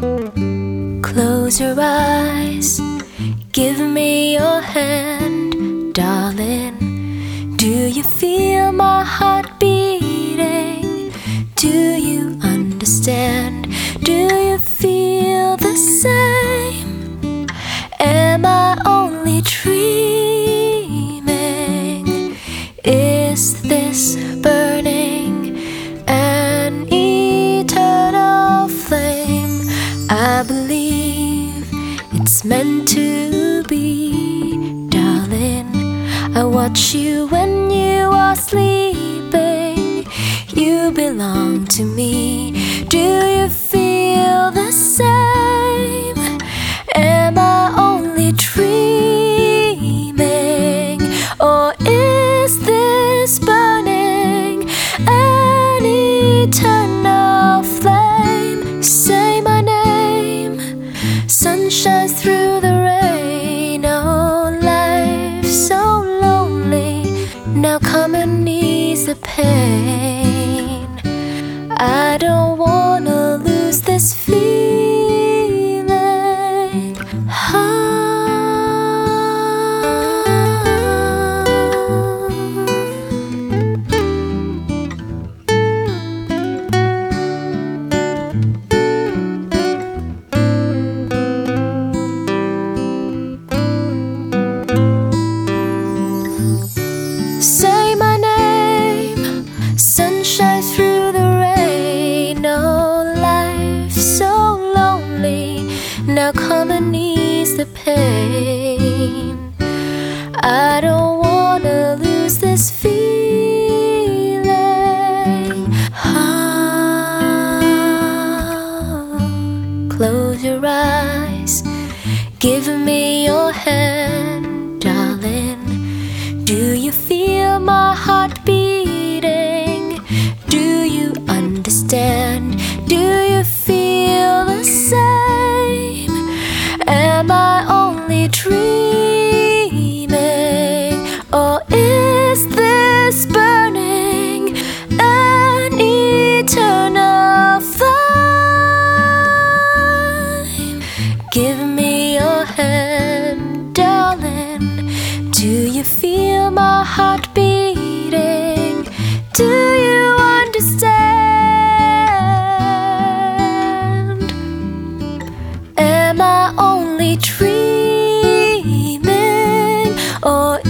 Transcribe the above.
Close your eyes, give me your hand, darling. Do you feel my heart beating? Do you understand? Meant to be, darling. I watch you when you are sleeping. You belong to me. Do you feel the same? Am I only dreaming? Or is this burning an eternal pain. I don't wanna lose this feeling. Ah. the pain. I don't wanna lose this feeling. Ah, close your eyes, give me your hand. Give me your hand, darling. Do you feel my heart beating? Do you understand? Am I only dreaming or